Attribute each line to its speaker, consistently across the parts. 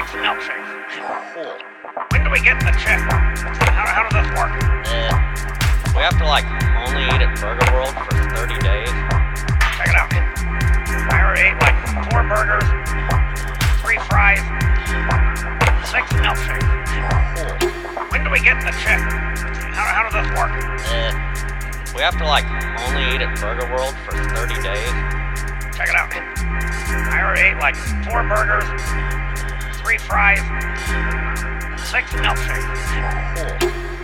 Speaker 1: six milkshakes. When do we get the check? How, how does this work?
Speaker 2: Uh, we have to, like, only eat at Burger World for 30 days.
Speaker 1: Check it out. I already ate, like, four burgers, three fries, six milkshakes. When do we get the check? How, how does this work?
Speaker 2: Uh, we have to, like, only eat at Burger World for 30 days.
Speaker 1: Check it out. I already ate, like, four burgers, three fries, six milkshakes.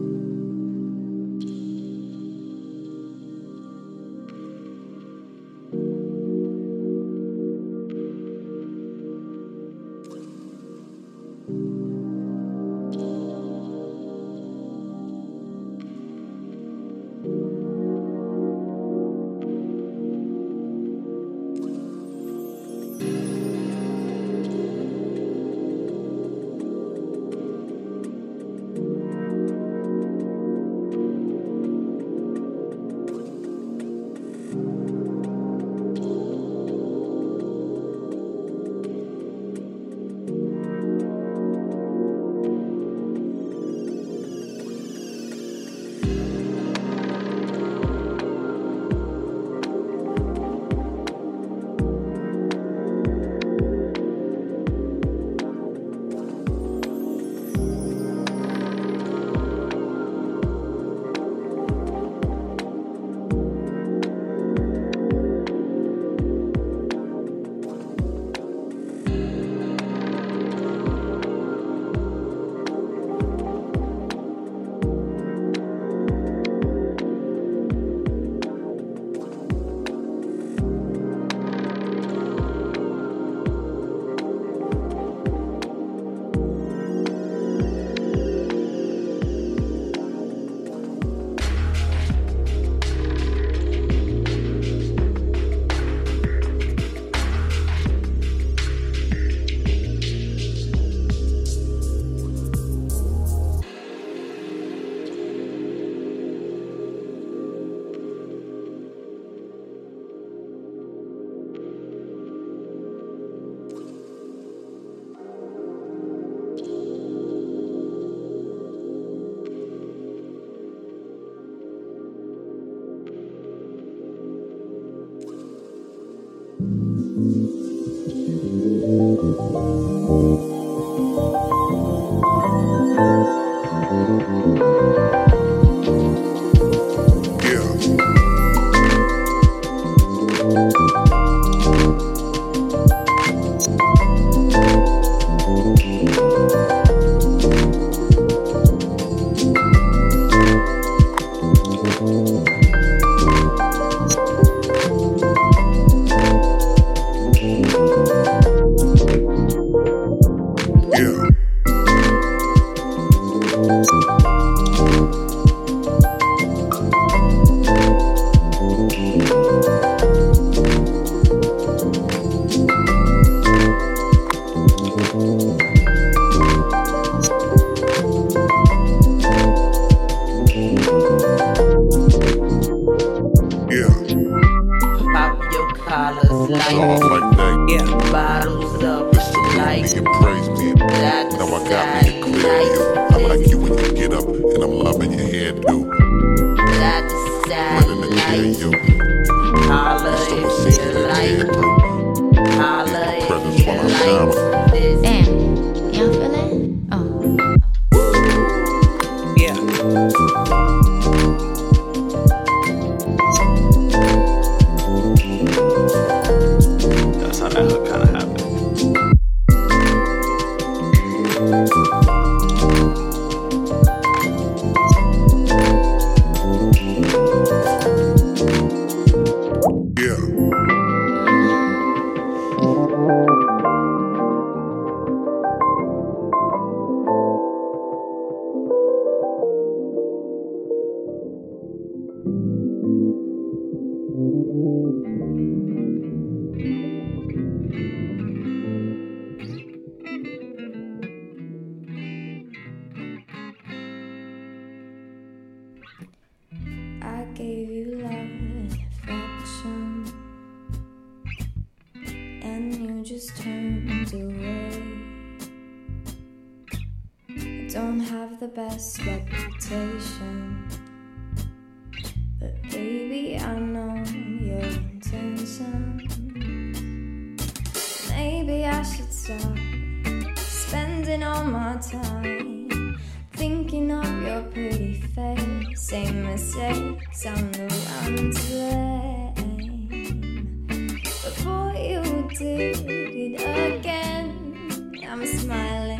Speaker 1: Yeah.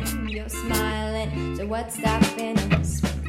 Speaker 3: Again, you're smiling. So what's stopping us from